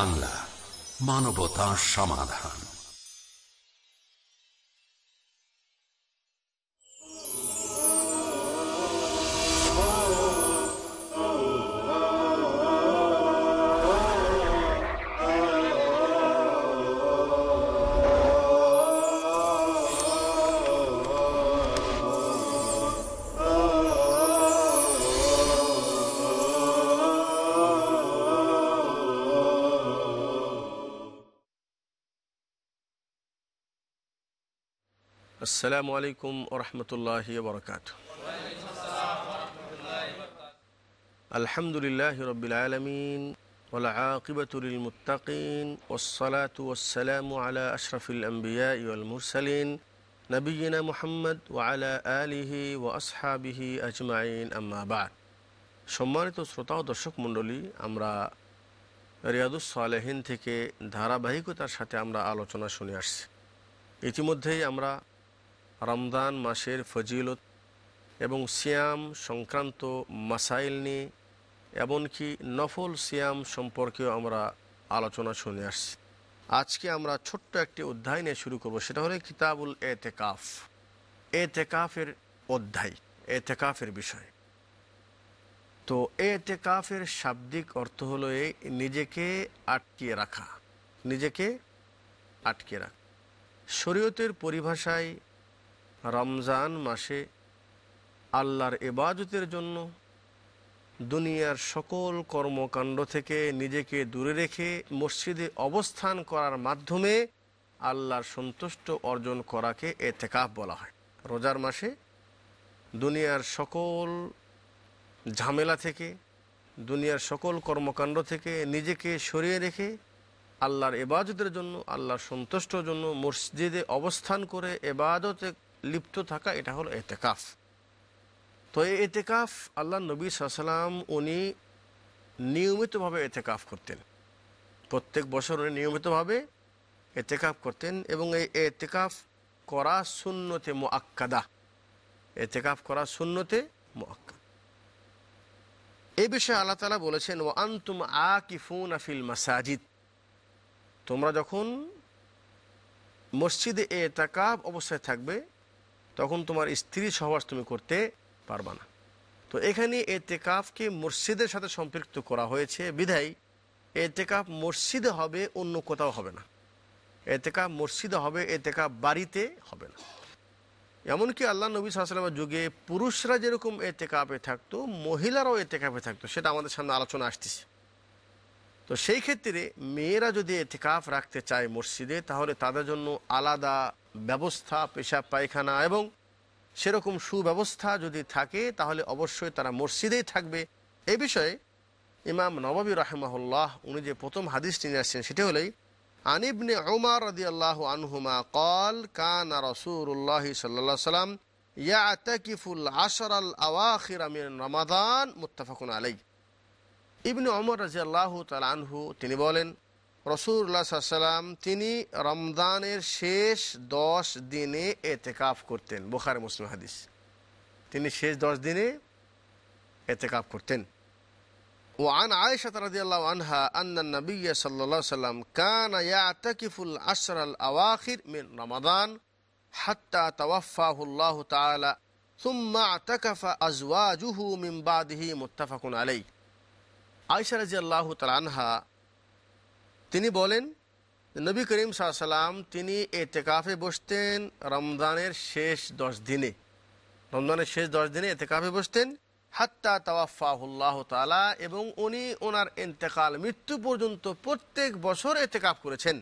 বাংলা মানবতা সমাধান। আসসালামু আলাইকুম ওরহমতুল্লাহ বরকাত আলহামদুলিল্লাহ রবিল আলমিন ওলাকিবতুল মুতাকিন ওসলাত ওসালাম আলা আশরফুল আম্বিয়া ইউল মুরসালিন নবীনা মুহাম্মদ ওয়ালা আলিহি ও আসহাবিহি আজমাইন আম্মাবাদ সম্মানিত শ্রোতা ও দর্শক মণ্ডলী, আমরা রিয়াদুসালেহীন থেকে ধারাবাহিকতার সাথে আমরা আলোচনা শুনে আসছি। ইতিমধ্যেই আমরা রমজান মাসের ফজিলত এবং সিয়াম সংক্রান্ত মাসাইল নিয়ে, এমনকি নফল সিয়াম সম্পর্কেও আমরা আলোচনা শুনে আসছি। আজকে আমরা ছোট্ট একটি অধ্যায় নিয়ে শুরু করব, সেটা হলো কিতাবুল এতেকাফ। এতেকাফের অধ্যায়, এতেকাফের বিষয়। তো এতেকাফের শাব্দিক অর্থ হলো নিজেকে আটকিয়ে রাখা। নিজেকে আটকে রাখা। শরীয়তের পরিভাষায় রমজান মাসে আল্লাহর এবাজতের জন্য দুনিয়ার সকল কর্মকাণ্ড থেকে নিজেকে দূরে রেখে মসজিদে অবস্থান করার মাধ্যমে আল্লাহর সন্তুষ্ট অর্জন করাকে এতেকাফ বলা হয়। রোজার মাসে দুনিয়ার সকল ঝামেলা থেকে, দুনিয়ার সকল কর্মকাণ্ড থেকে নিজেকে সরিয়ে রেখে আল্লাহর এবাজতের জন্য, আল্লাহর সন্তুষ্টর জন্য মসজিদে অবস্থান করে এবাদতে লিপ্ত থাকা, এটা হলো এতেকাফ। তো এই এতেকাফ আল্লাহ নবী সাল্লাম উনি নিয়মিতভাবে এতেকাফ করতেন। প্রত্যেক বছর উনি নিয়মিতভাবে এতেকাফ করতেন এবং এই এতেকাফ করা শূন্যতে মোয়াক্কাদা এতেকাফ করা শূন্যতে মোয়াক্কাদা এই বিষয়ে আল্লাহ তালা বলেছেন ও আন্তুম কিফুন আফিল মাসাজিদ। তোমরা যখন মসজিদে এ তাকাব অবস্থায় থাকবে তখন তোমার স্ত্রী সহবাস তুমি করতে পারবা না। তো এখানে এ তেকাফকে মসজিদের সাথে সম্পৃক্ত করা হয়েছে। বিধায় এ তেকাফ মসজিদে হবে, অন্য কোথাও হবে না। এ তেকাফ মসজিদে হবে এ তেকাফ বাড়িতে হবে না। এমনকি আল্লাহ নবী সাল্লামের যুগে পুরুষরা যেরকম এ তেকাপে থাকতো, মহিলারাও এ তেকাপে থাকতো, সেটা আমাদের সামনে আলোচনা আসতেছে। তো সেই ক্ষেত্রে মেয়েরা যদি এতেকাফ রাখতে চায় মসজিদে তাহলে তাদের জন্য আলাদা ব্যবস্থা পেশাব পায়খানা এবং সেরকম সুব্যবস্থা যদি থাকে, তাহলে অবশ্যই তারা মসজিদেই থাকবে। এ বিষয়ে ইমাম নবাবী রাহেমাহুল্লাহ উনি যে প্রথম হাদিসটি নিয়ে আসছেন, সেটি হলেই আনিবনে ওমার রদি আল্লাহ আনহুমা কল কান রসুল্লাহ সাল্লা সাল্লাম ইয়া আতাকিফুল আশর আল আওয়াখির রমাদান মুত্তাফাকুন আলাই ইবনে অমর রাজিয়াল্লাহ তালানহু তিনি বলেন রসুল্লাহ সাল্লাম তিনি রমদানের শেষ দশ দিনে এতেকাফ করতেন বোখার মুসলিম হাদিস তিনি শেষ দশ দিনে এতেকাফ করতেন وعن عائشة رضي الله عنها أن النبي صلى الله عليه وسلم كان يعتكف العشر الأواخر من رمضان حتى توفاه الله تعالى ثم اعتكف أزواجه من بعده متفق عليه আয়সা রাজি আল্লাহ তালানহা তিনি বলেন, নবী করিম সাল্লাম তিনি এতেকাফে বসতেন রমজানের শেষ দশ দিনে। রমজানের শেষ দশ দিনে এতেকাফে বসতেন। হাত্তা তাওয়াফাহুল্লাহ তালা এবং উনি ওনার এতেকাল মৃত্যু পর্যন্ত প্রত্যেক বছর এতেকাফ করেছেন।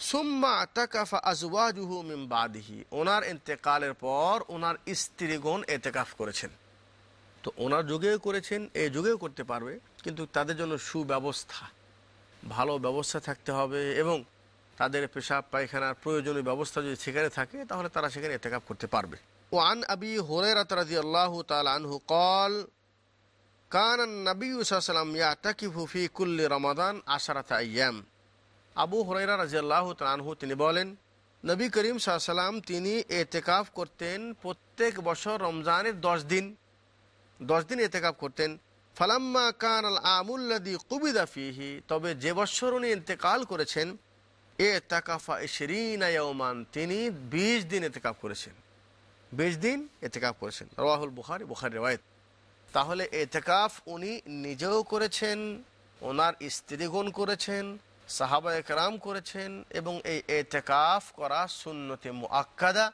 সুম্মা আতাকাফা আজওয়াজুহু মিম বাদিহি, ওনার এতেকালের পর ওনার স্ত্রীগণ এতেকাফ করেছেন। তো ওনার যুগেও করেছেন এই যুগেও করতে পারবে, কিন্তু তাদের জন্য সুব্যবস্থা। ভালো ব্যবস্থা থাকতে হবে এবং তাদের পেশাব, পায়খানার প্রয়োজনীয় ব্যবস্থা যদি সেখানে থাকে, তাহলে তারা সেখানে এতেকাপ করতে পারবে। ও আন আবি হরেরাত রাজি আল্লাহ আনহু কল কান নবী সাল্লাম ইয়াতাকিফু ফি কুল্লি রমাদান আশারাতা আয়াম আবু হরেরা রাজি আল্লাহ আনহু তিনি বলেন, নবী করিম সাল্লাম তিনি এতেকাফ করতেন প্রত্যেক বছর রমজানের দশ দিন। দশ দিন এতেকাফ করতেন। ফালাম্মা কান আল আমুল্লাদি কুবিদা ফিহি, তবে যে বৎসর উনি ইন্তেকাল করেছেন, এ তাকাফা এশরিনায়মান তিনি বিশ দিন এতেকাফ করেছেন। বিশ দিন এতেকাফ করেছেন। রওয়াহুল বুখারি বুখারি রেওয়ায়ত। তাহলে এতেকাফ উনি নিজেও করেছেন, ওনার স্ত্রীগণ করেছেন, সাহাবা একরাম করেছেন, এবং এই এতেকাফ করা শূন্যতে মুআক্কাদা।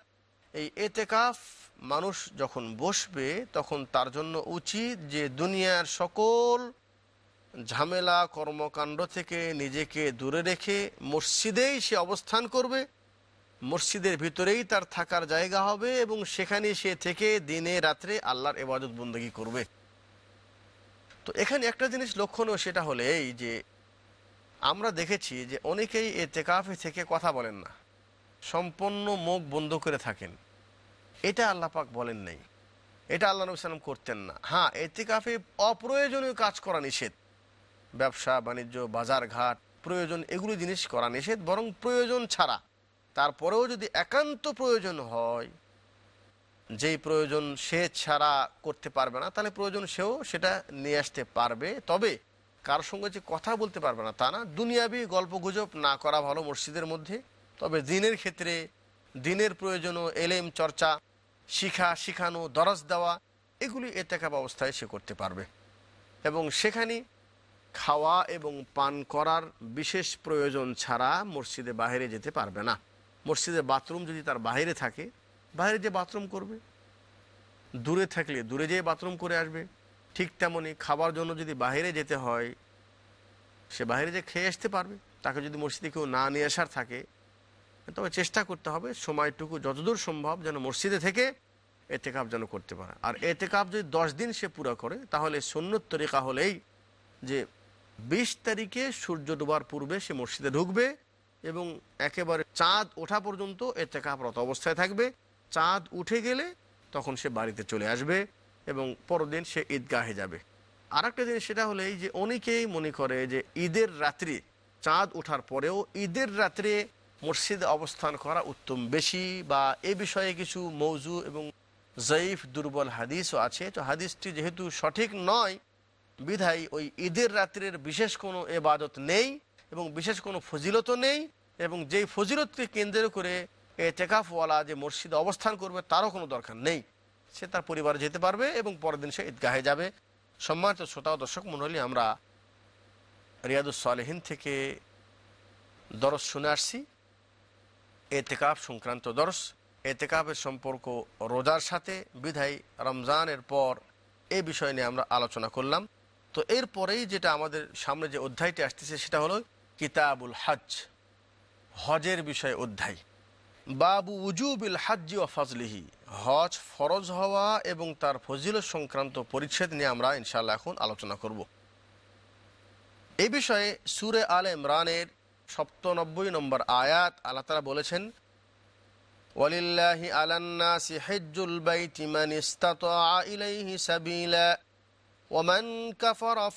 এই এতেকাফ মানুষ যখন বসবে, তখন তার জন্য উচিত যে দুনিয়ার সকল ঝামেলা, কর্মকাণ্ড থেকে নিজেকে দূরে রেখে মসজিদেই সে অবস্থান করবে। মসজিদের ভিতরেই তার থাকার জায়গা হবে এবং সেখানে সে থেকে দিনে রাত্রে আল্লাহর এবাদত বন্দী করবে। তো এখানে একটা জিনিস লক্ষণীয়, সেটা হলে এই যে আমরা দেখেছি যে অনেকেই এ তেকাফে থেকে কথা বলেন না। সম্পূর্ণ মুখ বন্ধ করে থাকেন। এটা আল্লাহ পাক বলেন নাই। এটা আল্লাহ নবী সাল্লাম করতেন না। হ্যাঁ এতে এতেকাফে অপ্রয়োজনীয় কাজ করা নিষেধ। ব্যবসা, বাণিজ্য, বাজার ঘাট, প্রয়োজন এগুলো জিনিস করা নিষেধ, বরং প্রয়োজন ছাড়া। তারপরেও যদি একান্ত প্রয়োজন হয়, যেই প্রয়োজন সে ছাড়া করতে পারবে না, তাহলে প্রয়োজন সেও সেটা নিয়ে আসতে পারবে। তবে কার সঙ্গে যে কথা বলতে পারবে না তা না। দুনিয়াবি গল্প গুজব না করা ভালো মসজিদের মধ্যে। তবে দিনের ক্ষেত্রে দিনের প্রয়োজনও এলেম চর্চা। শিখা, শিখানো, দরজ দেওয়া, এগুলি এ এতেকাব অবস্থায় সে করতে পারবে। এবং সেখানে খাওয়া এবং পান করার বিশেষ প্রয়োজন ছাড়া মসজিদে বাইরে যেতে পারবে না। মসজিদের বাথরুম যদি তার বাইরে থাকে বাইরে যে বাথরুম করবে, দূরে থাকলে, দূরে যেয়ে বাথরুম করে আসবে, ঠিক তেমনই খাবার জন্য যদি বাইরে যেতে হয়, সে বাইরে যে খেয়ে আসতে পারবে, তাকে যদি মসজিদে কেউ না নিয়ে আসার থাকে তবে চেষ্টা করতে হবে সময়টুকু, যতদূর সম্ভব যেন মসজিদে থেকে এতেকাপ যেন করতে পারে। আর এতেকাপ যদি দশ দিন সে পুরো করে, তাহলে সন্ন্যত তরিকা হলেই যে বিশ তারিখে সূর্য ডোবার পূর্বে সে মসজিদে ঢুকবে এবং একেবারে চাঁদ ওঠা পর্যন্ত এতেকাপরত অবস্থায় থাকবে। চাঁদ উঠে গেলে তখন সে বাড়িতে চলে আসবে এবং পরদিন সে ঈদগাহে যাবে। আর একটা জিনিস সেটা হলো এই যে অনেকেই মনে করে যে ঈদের রাত্রি, চাঁদ ওঠার পরেও ঈদের রাত্রে মসজিদে অবস্থান করা উত্তম। বেশি বা এ বিষয়ে কিছু মৌজু এবং জয়ীফ দুর্বল হাদিসও আছে। তো হাদিসটি যেহেতু সঠিক নয়, বিধায় ওই ঈদের রাত্রের বিশেষ কোনো এবাদত নেই এবং বিশেষ কোনো ফজিলতও নেই এবং যেই ফজিলতকে কেন্দ্র করে এ টেকাফওয়ালা যে মসজিদে অবস্থান করবে তারও কোনো দরকার নেই। সে তার পরিবারে যেতে পারবে এবং পরের দিন সে ঈদগাহে যাবে। সম্মানিত শ্রোতা দর্শক মণ্ডলী, আমরা রিয়াদুসালেহীন থেকে দরস শুনে আসছি। এতেকাফ সংক্রান্ত দর্শ এতেকাফের সম্পর্ক রোজার সাথে, বিধায় রমজানের পর এই বিষয় নিয়ে আমরা আলোচনা করলাম। তো এরপরেই যেটা আমাদের সামনে যে অধ্যায়টি আসতেছে সেটা হলো কিতাবুল হজ হজের বিষয়ে অধ্যায়। বাবু উজুবিল হাজ্জি ও ফজলিহি, হজ ফরজ হওয়া এবং তার ফজিল সংক্রান্ত পরিচ্ছেদ নিয়ে আমরা ইনশাল্লাহ এখন আলোচনা করব। এ বিষয়ে সুরে আল ইমরানের সপ্তানব্বই নম্বর আয়াত আল্লাহ তালা বলেছেন কাফারা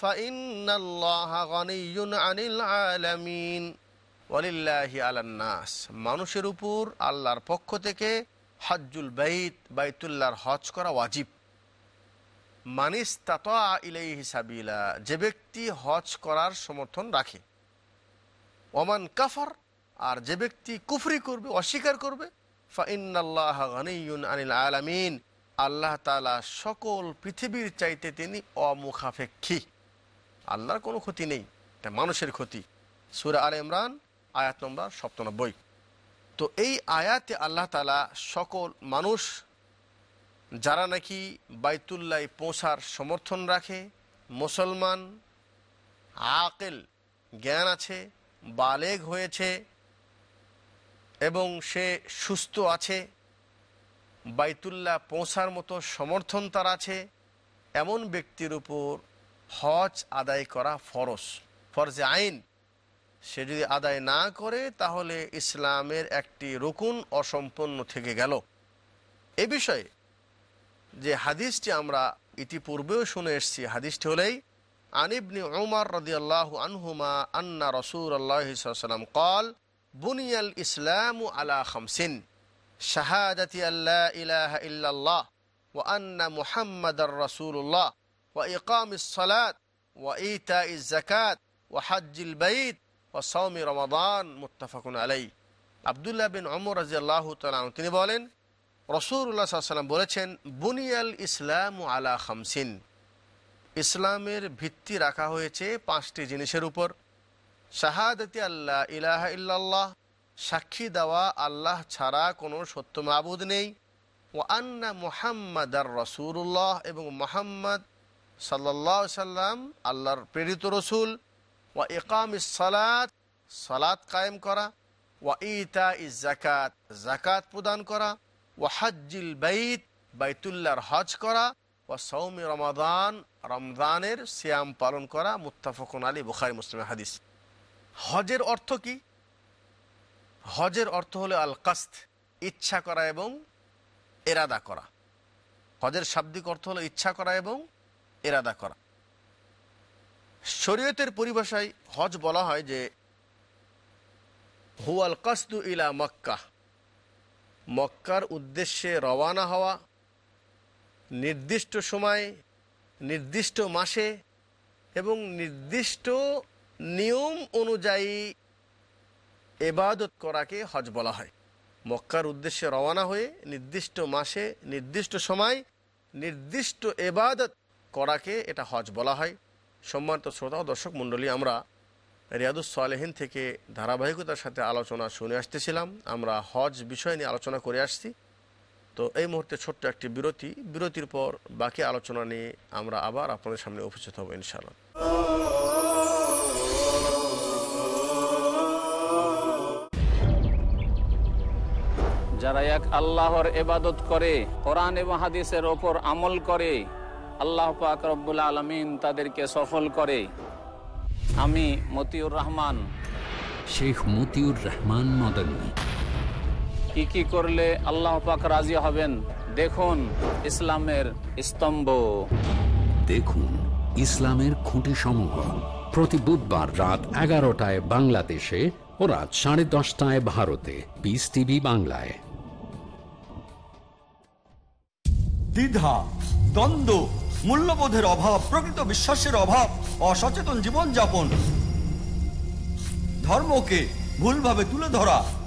আনিল আলান্নাস মানুষের উপর আল্লাহর পক্ষ থেকে হজ্জুল বাইত, বাইতুল্লাহর হজ করা ওয়াজিব। মানিস তাতা ইলাইহি সাবিলা, যে ব্যক্তি হজ করার সমর্থন রাখে। ওমান কাফার, আর যে ব্যক্তি কুফরি করবে, অস্বীকার করবে আনিল আলামিন। আল্লাহ তালা সকল পৃথিবীর চাইতে তিনি অমুখাপেক্ষী। আল্লাহর কোনো ক্ষতি নেই, এটা মানুষের ক্ষতি। সুরা আল ইমরান, আয়াত নম্বর সপ্তানব্বই। তো এই আয়াতে আল্লাহ তালা সকল মানুষ, যারা নাকি বাইতুল্লায় পৌঁছার সমর্থন রাখে, মুসলমান, আকেল, জ্ঞান আছে বালেগ হয়েছে এবং সে সুস্থ আছে, বাইতুল্লাহ পৌঁছার মতো সমর্থন তার আছে, এমন ব্যক্তির উপর হজ আদায় করা ফরজ। ফরজে আইন, সে যদি আদায় না করে, তাহলে ইসলামের একটি রকুন অসম্পন্ন থেকে গেল। এ বিষয়ে যে হাদিসটি আমরা ইতিপূর্বেও শুনে এসছি, হাদিসটি হলেই আনিবনি উমার রদিয়াল্লাহ আনহুমা আন্না রসুল আল্লাহাম কল বুনিয়াল ইসলাম আলা খামসিন শাহাদাতি আল্লাহ ইলাহা ইল্লাল্লাহ ও আন্না মুহাম্মদ রসুল্লাহ ওয়া ইকাম ইসলাত ওয়া ইতা ইজ জাকাত ওয়া হাজ্জিল বাইত ওয়া সৌমি রমাদান মুত্তাফাকুন আলাই আবদুল্লাহ বিন অমর রাজিয়াল্লাহ তালাম তিনি বলেন রসুল্লাহ সাল্লাম বলেছেন বুনিয়াল ইসলাম আলা খামসিন ইসলামের ভিত্তি রাখা হয়েছে পাঁচটি জিনিসের উপর। শাহাদতি আল্লাহ ইলাহা ইল্লাল্লাহ, সাক্ষী দেওয়া আল্লাহ ছাড়া কোনো সত্য মাবুদ নেই। ও আন্না মুহাম্মদ আর রসুল্লাহ এবং মোহাম্মদ সাল্লাহ সাল্লাম আল্লাহর প্রেরিত রসুল। ও একাম সালাত সালাত কায়েম করা। ওয়া ইতা ইজ জাকাত জাকাত প্রদান করা। ও হাজ্জিল বাইত, বাইতুল্লাহর হজ করা। সৌমি রমাদান, রমজানের সিয়াম পালন করা মুত্তাফকুন আলী বুখারি মুসলিম হাদিস। হজের অর্থ কি? হজের অর্থ হলো আল কাস্ত ইচ্ছা করা এবং এরাদা করা। হজের শাব্দিক অর্থ হলো ইচ্ছা করা এবং এরাদা করা। শরীয়তের পরিভাষায় হজ বলা হয় যে হুয়াল কাসদু ইলা মক্কা। মক্কার উদ্দেশ্যে রওয়ানা হওয়া নির্দিষ্ট সময়, নির্দিষ্ট মাসে এবং নির্দিষ্ট নিয়ম অনুযায়ী এবাদত করাকে হজ বলা হয়। মক্কার উদ্দেশ্যে রওনা হয়ে নির্দিষ্ট মাসে, নির্দিষ্ট সময়, নির্দিষ্ট এবাদত করাকে এটা হজ বলা হয়। সম্মানিত শ্রোতা ও দর্শক মণ্ডলী, আমরা রিয়াদুস সালেহিন থেকে ধারাবাহিকতার সাথে আলোচনা শুনে আসতেছিলাম। আমরা হজ বিষয় নিয়ে আলোচনা করে আসছি। তো এই মুহূর্তে ছোট্ট একটি বিরতি। বিরতির পর বাকি আলোচনা নিয়ে আমরা আবার আপনাদের সামনে উপস্থিত হব ইনশাআল্লাহ। যারা এক আল্লাহর এবাদত করে কোরআন এবং হাদিসের ওপর আমল করে আল্লাহ পাক রব্বুল আলমিন তাদেরকে সফল করে। আমি মতিউর রহমান। শেখ মতিউর রহমান মদনী। কি কি করলে আল্লাহ পাক রাজি হবেন? দেখুন ইসলামের স্তম্ভ। দেখুন ইসলামের খুঁটি সমূহ প্রতি বুধবার রাত এগারোটায় বাংলাদেশে ও রাত সাড়ে দশটায় ভারতে। পিস টিভি বাংলায়। দ্বিধা দ্বন্দ্ব মূল্যবোধের অভাব প্রকৃত বিশ্বাসের অভাব অসচেতন জীবনযাপন। ধর্মকে ভুলভাবে তুলে ধরা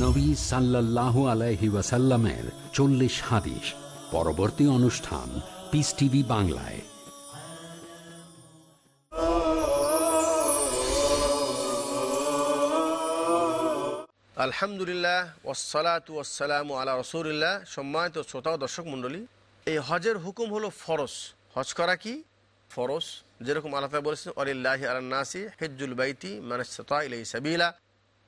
নবী সাল্লাল্লাহু আলাইহি ওয়াসাল্লামের চল্লিশ হাদিস। পরবর্তী অনুষ্ঠান পিস টিভি বাংলায়। আলহামদুলিল্লাহ ওসালাত ওয়াসালাম আলা রসুলিল্লাহ। সম্মানিত শ্রোতা ও দর্শক মণ্ডলী, এই হজের হুকুম হলো ফরস হজ করা কি? ফরস যেরকম আল্লাহ বলেছেন অলিল্লাহ আলান্নাসি হেজ্জুল বাইতি ইলাই সাবিলা।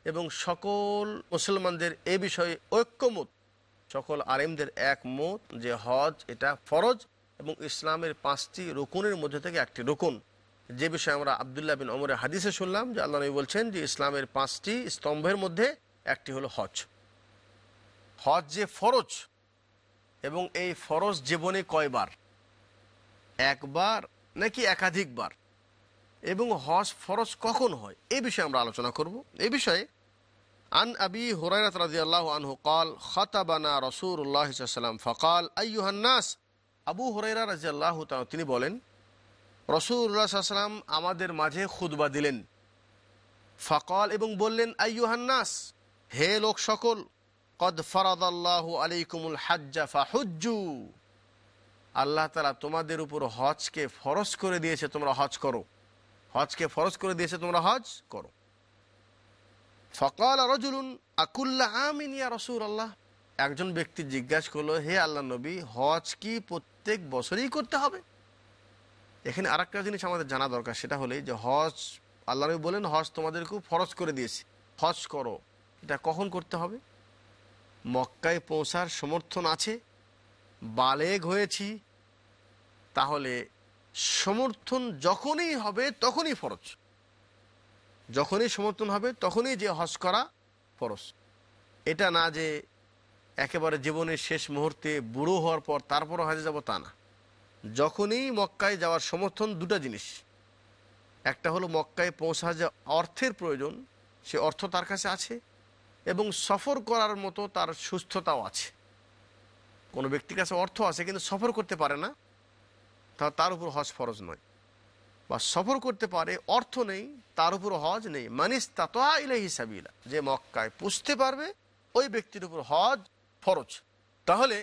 এবং সকল মুসলমানদের এ বিষয়ে ঐক্যমত, সকল আলেমদের একমত যে হজ এটা ফরজ এবং ইসলামের পাঁচটি রুকুনের মধ্যে থেকে একটি রুকুন। যে বিষয়ে আমরা আবদুল্লাহ বিন অমরের হাদিসে শুনলাম যে আল্লাহ নবী বলছেন যে ইসলামের পাঁচটি স্তম্ভের মধ্যে একটি হলো হজ। হজ যে ফরজ এবং এই ফরজ জীবনে কয়বার? একবার নাকি একাধিকবার? এবং হজ ফরজ কখন হয়? এই বিষয়ে আমরা আলোচনা করব। এ বিষয়ে আন আবি হুরাইরাত রাদিয়াল্লাহু আনহু قال خطبنا رسول الله صلى الله عليه وسلم فقال ايها الناس আবু হুরাইরা রাদিয়াল্লাহু তাআলা তিনি বলেন রসুল্লাহ সাল্লাম আমাদের মাঝে খুতবা দিলেন ফকাল এবং বললেন আইয়ুহান্নাস হে লোক সকল কদ ফরাদাল্লাহু আলাইকুমুল হাজ্জা ফাহুজ্জু আল্লাহ তালা তোমাদের উপর হজকে ফরজ করে দিয়েছে তোমরা হজ করো হজকে ফরজ করে দিয়েছে তোমরা হজ করো ফকাল রজুলুন, আকুল্লা আমিন ইয়া রসুল আল্লাহ একজন ব্যক্তি জিজ্ঞাসা করল, হে আল্লাহ নবী, হজ কি প্রত্যেক বছরই করতে হবে? এখানে আর একটা জিনিস আমাদের জানা দরকার, সেটা হলে যে হজ, আল্লাহ নবী বলেন হজ তোমাদের খুব ফরজ করে দিয়েছে। হজ করো। এটা কখন করতে হবে? মক্কায় পৌঁছার সমর্থন আছে, বালেগ হয়েছি, তাহলে সমর্থন যখনই হবে তখনই ফরজ। যখনই সমর্থন হবে, তখনই যে হজ করা ফরজ। এটা না যে একেবারে জীবনের শেষ মুহূর্তে বুড়ো হওয়ার পর তারপরও হজে যাব, তা না। যখনই মক্কায় যাওয়ার সমর্থন দুটো জিনিস। একটা হলো মক্কায় পৌঁছা যে অর্থের প্রয়োজন, সে অর্থ তার কাছে আছে এবং সফর করার মতো তার সুস্থতাও আছে। কোনো ব্যক্তির কাছে অর্থ আছে কিন্তু সফর করতে পারে না তা তার উপর হজ ফরজ নয়। বা সফর করতে পারে, অর্থ নেই, তার উপর হজ নেই। মানিস তাতোয়া ইলে হিসাবিলা যে মক্কায় পুষতে পারবে, ওই ব্যক্তির উপর হজ ফরজ। তাহলে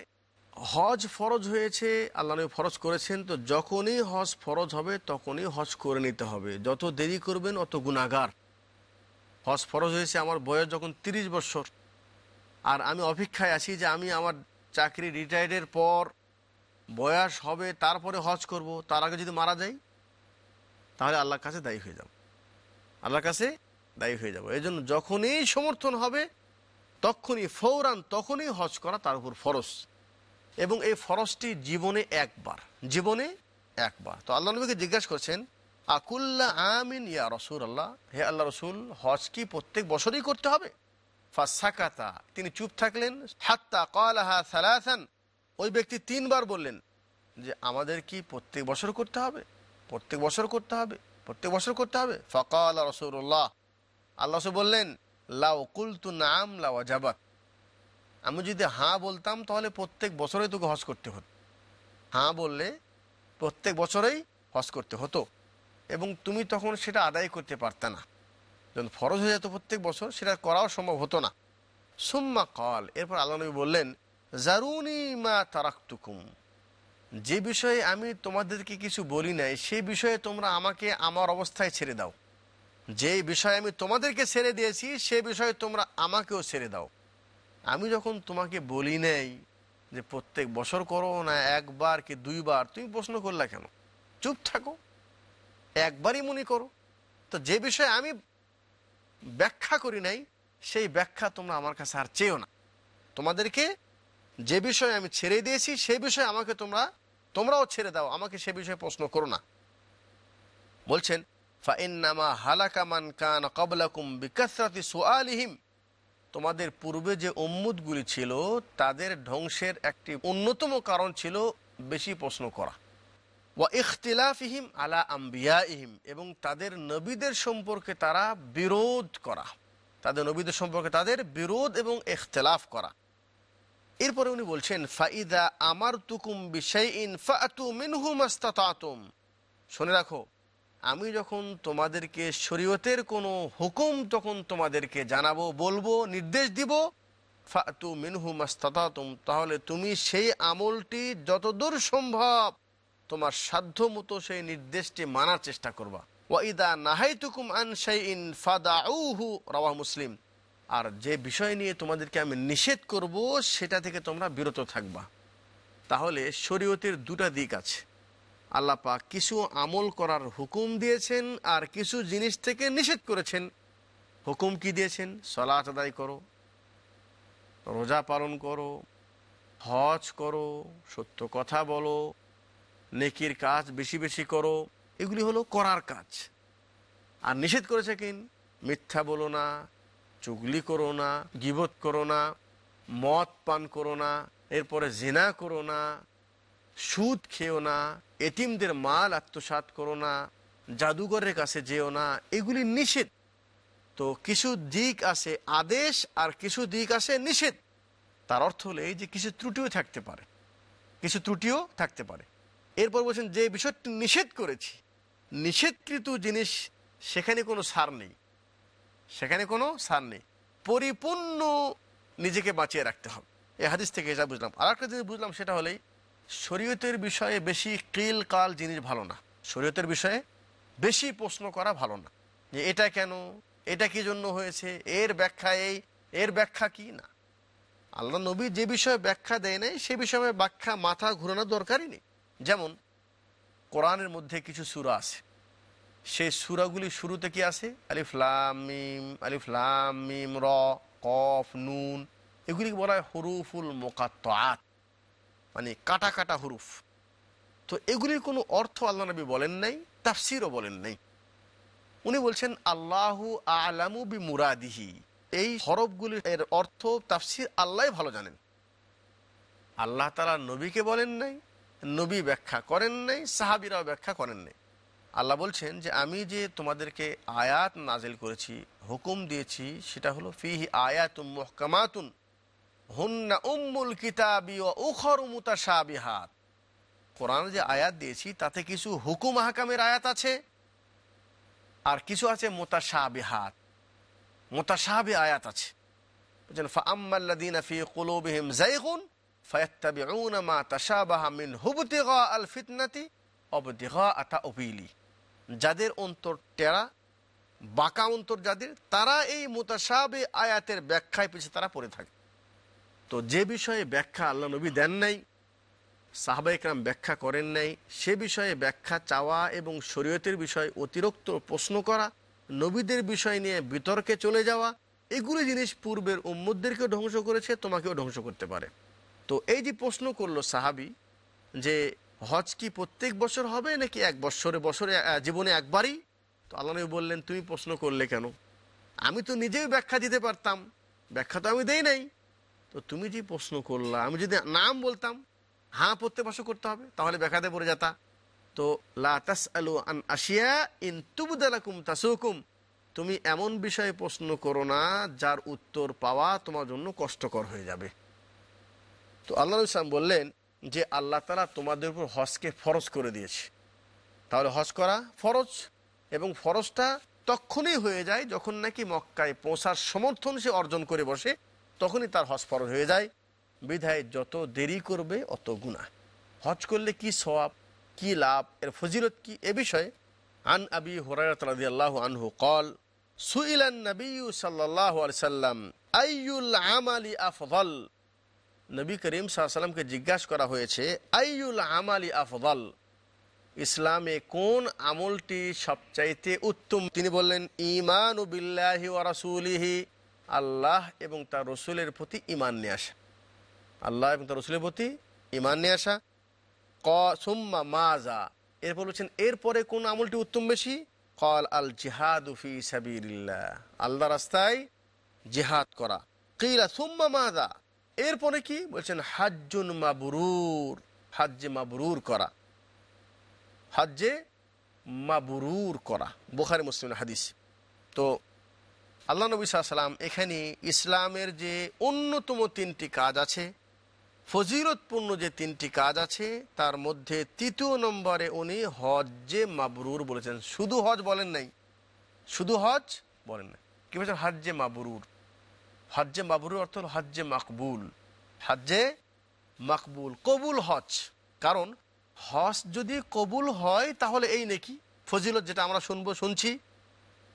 হজ ফরজ হয়েছে, আল্লাহ নবী ফরজ করেছেন, তো যখনই হজ ফরজ হবে, তখনই হজ করে নিতে হবে। যত দেরি করবেন, অত গুণাগার হজ ফরজ হয়েছে আমার বয়স যখন তিরিশ বছর। আর আমি অপেক্ষায় আছি যে আমি আমার চাকরি রিটায়ার্ডের পর বয়স হবে, তারপরে হজ করব। তার আগে যদি মারা যাই তাহলে আল্লাহর কাছে দায়ী হয়ে যাব আল্লাহর কাছে দায়ী হয়ে যাব এই জন্য যখনই সমর্থন হবে, তখনই, ফৌরান তখনই হজ করা তার উপর ফরজ। এবং এই ফরজটি জীবনে একবার জীবনে একবার। তো আল্লাহ নবীকে জিজ্ঞাসা করছেন, আকুল্লা আমিন ইয়া রসুল আল্লাহ হে আল্লাহ রসুল, হজ কি প্রত্যেক বছরই করতে হবে? ফাসাকাতা, তিনি চুপ থাকলেন। হাত্তা কলাহা সালাসান, ওই ব্যক্তি তিনবার বললেন যে, আমাদের কি প্রত্যেক বছর করতে হবে? প্রত্যেক বছর করতে হবে, প্রত্যেক বছর করতে হবে। ফকাল রসুল্লাহ আল্লাহ বললেন, লাউ কুলতু নাম লাও জাবাত আমি যদি হাঁ বলতাম, তাহলে প্রত্যেক বছরেই তোকে হজ করতে হতো। হাঁ বললে প্রত্যেক বছরেই হজ করতে হতো। এবং তুমি তখন সেটা আদায় করতে পারতে না। যখন ফরজ হয়ে যেত প্রত্যেক বছর, সেটা করাও সম্ভব হতো না। সুম্মা কল, এরপর আল্লাহ নবী বললেন, জারুনি মা তারাক্তুকুম। যে বিষয়ে আমি তোমাদেরকে কিছু বলি নাই সেই বিষয়ে তোমরা আমাকে আমার অবস্থায় ছেড়ে দাও। যে বিষয়ে আমি তোমাদেরকে ছেড়ে দিয়েছি, সে বিষয়ে তোমরা আমাকেও ছেড়ে দাও। আমি যখন তোমাকে বলি নাই যে প্রত্যেক বছর করো না, একবার কি দুইবার, তুমি প্রশ্ন করলা কেন? চুপ থাকো। একবারই মনে করো। তো যে বিষয়ে আমি ব্যাখ্যা করি নাই, সেই ব্যাখ্যা তোমরা আমার কাছে আর চেয়েও না। তোমাদেরকে যে বিষয়ে আমি ছেড়ে দিয়েছি সেই বিষয়ে আমাকে তোমরা তোমরাও ছেড়ে দাও, আমাকে সে বিষয়ে প্রশ্ন করো না। বলছেন, ফাইন্নামা হালাকামান কান কবলাকুম বিকাসরাতি সুআলিহিম। তোমাদের পূর্বে যে উম্মুদগুলি ছিল, তাদের ধ্বংসের একটি অন্যতম কারণ ছিল বেশি প্রশ্ন করা। ওয়া ইখতিলাফিহিম আলা আম্বিয়া ইহিম এবং তাদের নবীদের সম্পর্কে তারা বিরোধ করা। তাদের নবীদের সম্পর্কে তাদের বিরোধ এবং ইখতলাফ করা। এরপরে উনি বলছেন, ফাইদা আমার তুকুম মাস্তাতাতুম। শুনে রাখো, আমি যখন তোমাদেরকে শরীয়তের কোনো হুকুম তখন তোমাদেরকে জানাব, বলব, নির্দেশ দিব ফাতু মিনহু মাস্তাতাতুম, তাহলে তুমি সেই আমলটি যতদূর সম্ভব তোমার সাধ্য মতো সেই নির্দেশটি মানার চেষ্টা করবা। ওয়াইদা নাহাইতুকুম আন শাইইন ফাদাউহু রাওয়াহ মুসলিম। আর যে বিষয় নিয়ে তোমাদেরকে আমি নিষেধ করব, সেটা থেকে তোমরা বিরত থাকবা। তাহলে শরীয়তের দুটা দিক আছে। আল্লাহ পাক কিছু আমল করার হুকুম দিয়েছেন আর কিছু জিনিস থেকে নিষেধ করেছেন। হুকুম কি দিয়েছেন? সলাচ আদায় করো, রোজা পালন করো, হজ করো, সত্য কথা বলো, নেকির কাজ বেশি বেশি করো, এগুলি হলো করার কাজ। আর নিষেধ করেছে কিন? মিথ্যা বলো না চুগলি করো না, গিবত করো না, মদ পান করো না, এরপরে জেনা করো না, সুদ খেও না, এতিমদের মাল আত্মসাত করো না, জাদুঘরের কাছে যেও না, এগুলি নিষেধ। তো কিছু দিক আছে আদেশ আর কিছু দিক আছে নিষেধ। তার অর্থ হলো এই যে কিছু ত্রুটিও থাকতে পারে। কিছু ত্রুটিও থাকতে পারে। এরপর বলছেন, যে বিষয়টি নিষেধ করেছি, নিষেধকৃত জিনিস সেখানে কোনো সার নেই। সেখানে কোনো সার নেই। পরিপূর্ণ নিজেকে বাঁচিয়ে রাখতে হবে। এই হাদিস থেকে যা বুঝলাম। আর একটা জিনিস বুঝলাম, সেটা হলেই শরীয়তের বিষয়ে বেশি কিল কাল জিনিস ভালো না। শরীয়তের বিষয়ে বেশি প্রশ্ন করা ভালো না। যে এটা কেন? এটা কি জন্য হয়েছে? এর ব্যাখ্যা এই, এর ব্যাখ্যা কি না? আল্লাহ নবী যে বিষয়ে ব্যাখ্যা দেয় নাই, সে বিষয়ে ব্যাখ্যা মাথা ঘুরানোর দরকারই নেই। যেমন, কোরআনের মধ্যে কিছু সুরা আছে। সেই সুরাগুলি শুরুতে কি আছে? আলিফলাম মিম আলিফলাম মিম, র, কফ, নুন। এগুলিকে বলা হয় হরুফুল মোকাত্ত মোকাত্তাত মানে কাটা কাটা হরুফ। তো এগুলির কোনো অর্থ আল্লাহ নবী বলেন নাই, তাফসিরও বলেন নাই। উনি বলছেন, আল্লাহু আলামু বি মুরাদিহি এই হরফগুলির এর অর্থ, তাফসির আল্লাহ ভালো জানেন। আল্লাহ তালা নবীকে বলেন নাই, নবী ব্যাখ্যা করেন নাই, সাহাবিরাও ব্যাখ্যা করেন নাই। আল্লাহ বলছেন যে আমি যে তোমাদেরকে আয়াত নাজিল করেছি, হুকুম দিয়েছি, সেটা হলো ফিহি আয়াতুম মুহকামাতুন, হুন্না উম্মুল কিতাবি ও উখর মুতাশাবিহাত। কোরআন যে আয়াত দিয়েছি, তাতে কিছু হুকুম হাকামের আয়াত আছে? আর কিছু আছে মোতাশাবিহাত। মোতাশাবি আয়াত আছে। বলছেন ফাআম্মাল্লাযীনা ফি কুলুবিহিম যায়গুন ফায়াত্তাবিউনা মা তাশাবাহা মিন হুবতিগা আল ফিতনাতি অবতিগা আতা অবিলি যাদের অন্তর টেরা, বাঁকা অন্তর যাদের, তারা এই মোতাশাবে আয়াতের ব্যাখ্যায় পিছিয়ে তারা পড়ে থাকে। তো যে বিষয়ে ব্যাখ্যা আল্লাহ নবী দেন নাই সাহাবা ইকরাম ব্যাখ্যা করেন নাই, সে বিষয়ে ব্যাখ্যা চাওয়া এবং শরীয়তের বিষয়ে অতিরিক্ত প্রশ্ন করা, নবীদের বিষয় নিয়ে বিতর্কে চলে যাওয়া, এগুলি জিনিস পূর্বের উম্মুদদেরকেও ধ্বংস করেছে, তোমাকেও ধ্বংস করতে পারে। তো এই যে প্রশ্ন করল সাহাবি যে হজ কি প্রত্যেক বছর হবে নাকি এক বছরে বছরে জীবনে একবারই? তো আল্লাহ নবী বললেন, তুমি প্রশ্ন করলে কেন? আমি তো নিজেই ব্যাখ্যা দিতে পারতাম। ব্যাখ্যা তো আমি দেই নাই। তো তুমি যে প্রশ্ন করলা, আমি যদি নাম বলতাম হ্যাঁ প্রত্যেক বছর করতে হবে, তাহলে ব্যাখ্যাতে পড়ে যেতা। তো, লা তাস আলু আন আসিয়া ইন তুবদালাকুম তাসুকুম। তুমি এমন বিষয়ে প্রশ্ন করো না, যার উত্তর পাওয়া তোমার জন্য কষ্টকর হয়ে যাবে। তো আল্লাহ ইসলাম বললেন যে আল্লাহ তালা তোমাদের উপর হজকে ফরজ করে দিয়েছে। তাহলে হজ করা ফরজ এবং ফরজটা তখনই হয়ে যায় যখন নাকি মক্কায় পৌঁছার সমর্থন সে অর্জন করে বসে, তখনই তার হজ ফরজ হয়ে যায়। বিধায় যত দেরি করবে অত গুণা হজ করলে কি সবাব কি লাভ, এর ফজিলত কি এ বিষয়ে আন আবি হরাই আল্লাহ আনহু কল সুইলান নবী সাল্লাহ সাল্লাম আইউল আমালি আফল নবী করিম সাল্লামকে জিজ্ঞাসা করা হয়েছে আইউল আমালি আফদল? ইসলামে কোন আমলটি সবচাইতে উত্তম? তিনি বললেন ইমান ও বিল্লাহি ও রাসুলিহি। আল্লাহ এবং তার রসুলের প্রতি ইমান নিয়ে আসা। আল্লাহ এবং তার রসুলের প্রতি ইমান নিয়ে আসা। ক, সুম্মা মাজা এরপর বলছেন, এরপরে কোন আমলটি উত্তম বেশি? কল আল জিহাদুফি সাবিল্লাহ আল্লাহ রাস্তায় জিহাদ করা। কিলা সুম্মা মাজা এরপরে কি? বলছেন, হাজ্জুন মাবরুর হাজ্জে মাবরুর করা। হাজ্জে মাবরুর করা। বোখারি মুসলিম হাদিস। তো আল্লাহ নবী সাল্লাম এখানে ইসলামের যে অন্যতম তিনটি কাজ আছে ফজিরতপূর্ণ যে তিনটি কাজ আছে, তার মধ্যে তৃতীয় নম্বরে উনি হজ্জে মাবরুর বলেছেন। শুধু হজ বলেন নাই। শুধু হজ বলেন নাই। কি বলছেন? হাজ্জে মাবরুর। হজ্জে মাবরুর অর্থ হল হজ্জে মাকবুল। হজ্জে মাকবুল, কবুল হজ। কারণ হজ যদি কবুল হয় তাহলে এই নাকি? ফজিলত যেটা আমরা শুনব, শুনছি।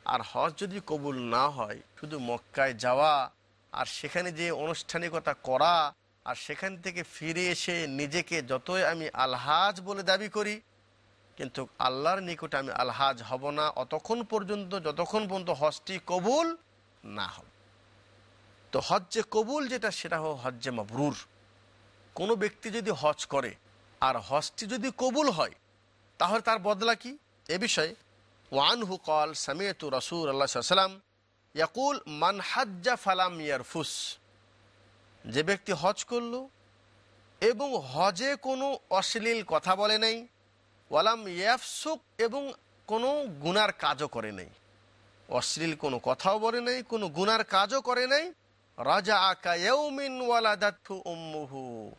আর হজ যদি কবুল না হয়, শুধু মক্কায় যাওয়া, আর সেখানে যে আনুষ্ঠানিকতা করা, আর সেখান থেকে ফিরে এসে নিজেকে যতই আমি আলহাজ বলে দাবি করি, কিন্তু আল্লাহর নিকটে আমি আলহাজ হব না, অতক্ষণ পর্যন্ত, যতক্ষণ পর্যন্ত হজটি কবুল না হবে। তো হজ্জে কবুল যেটা, সেটা হল হজ্জে মাবরুর। কোনো ব্যক্তি যদি হজ করে, আর হজটি যদি কবুল হয়, তাহলে তার বদলা কি? এ বিষয়ে ওয়ানহু কল সামিয়তু রসুল আল্লাহ ইয়াকুল, মান হাজ্জা ফালাম ইয়ারফুস। যে ব্যক্তি হজ করল, এবং হজে কোনো অশ্লীল কথা বলে নাই, ওয়ালাম ইয়াফসুক, এবং কোনো গুনার কাজও করে নাই। অশ্লীল কোনো কথাও বলে নাই, কোনো গুনার কাজও করে নাই রাজা আকা উম্মুহু।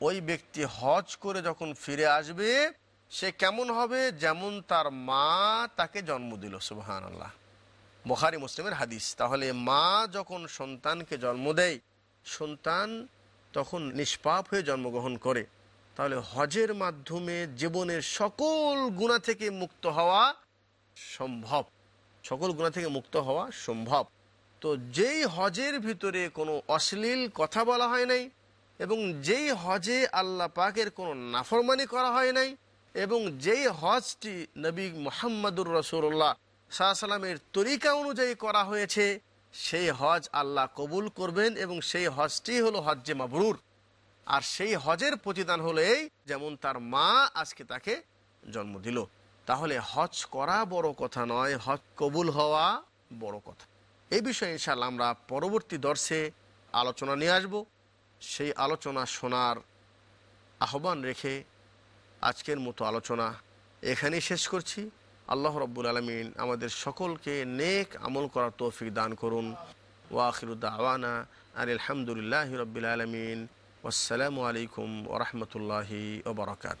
ওই ব্যক্তি হজ করে যখন ফিরে আসবে, সে কেমন হবে? যেমন তার মা তাকে জন্ম দিল সুবহান আল্লাহ বখারি, মুসলিমের হাদিস। তাহলে মা যখন সন্তানকে জন্ম দেয়, সন্তান তখন নিষ্পাপ হয়ে জন্মগ্রহণ করে। তাহলে হজের মাধ্যমে জীবনের সকল গুণা থেকে মুক্ত হওয়া সম্ভব। সকল গুণা থেকে মুক্ত হওয়া সম্ভব। তো যেই হজের ভিতরে কোনো অশ্লীল কথা বলা হয় নাই, এবং যেই হজে আল্লাহ পাকের কোনো নাফরমানি করা হয় নাই, এবং যেই হজটি নবী মোহাম্মদুর রসুল্লাহ সাল্লামের তরিকা অনুযায়ী করা হয়েছে, সেই হজ আল্লাহ কবুল করবেন, এবং সেই হজটি হলো হজ্জে মাবরুর। আর সেই হজের প্রতিদান হলো এই, যেমন তার মা আজকে তাকে জন্ম দিল। তাহলে হজ করা বড় কথা নয়, হজ কবুল হওয়া বড় কথা। এই বিষয়ে ইনশাল্লাহ আমরা পরবর্তী দর্শে আলোচনা নিয়ে আসব। সেই আলোচনা শোনার আহ্বান রেখে আজকের মতো আলোচনা এখানেই শেষ করছি। আল্লাহ রব্বুল আলমিন আমাদের সকলকে নেক আমল করার তৌফিক দান করুন। ওয়াখিরুদ্দা আওয়ানা আর আলহামদুলিল্লাহ রবিল আলমিন। আসসালামু আলাইকুম ওরহমতুল্লাহি ওবরাকাত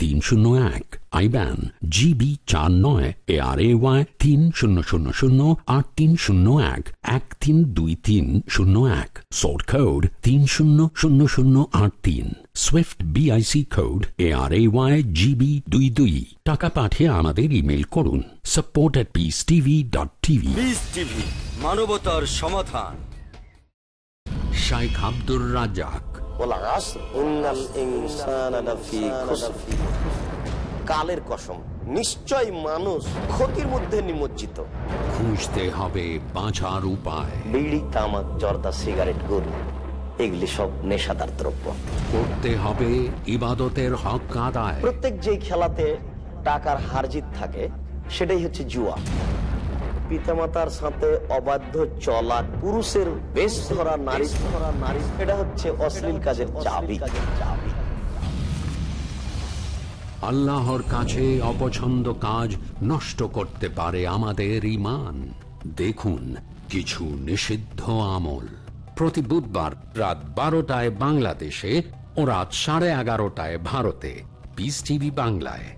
তিন শূন্য এক আইব্যান জিবি চার নয় এ আর এ ওয়াই তিন শূন্য শূন্য শূন্য আট তিন শূন্য এক এক তিন দুই তিন শূন্য এক সোর্ট কোড তিন শূন্য শূন্য শূন্য আট তিন SWIFT BIC code A R A Y GB দুই দুই। টাকা পাঠিয়ে আমাদের ইমেল করুন support at peace TV dot TV peace TV মানবতার সমাধান। শাইখ আব্দুর রাজাক কালের কসম নিশ্চয় মানুষ ক্ষতির মধ্যে নিমজ্জিত। খুঁজতে হবে বাঁচার উপায়। বিড়ি তামাক জর্দা সিগারেট গরু এগুলি সব নেশাদার দ্রব্য। করতে হবে ইবাদতের প্রত্যেক খেলাতে টাকার হারজিত থাকে সেটাই হচ্ছে জুয়া। পিতামাতার সাথে অবাধ্য চলা পুরুষের বেশ ধরা নারী ধরা নারী। এটা হচ্ছে অশ্লীল কাজের চাবি। চাবি। আল্লাহর কাছে অপছন্দ কাজ নষ্ট করতে পারে আমাদের ইমান দেখুন কিছু নিষিদ্ধ আমল। প্রতি বুধবার রাত বারোটায় বাংলাদেশে ও রাত সাড়ে এগারোটায় ভারতে। পিস টিভি বাংলায়।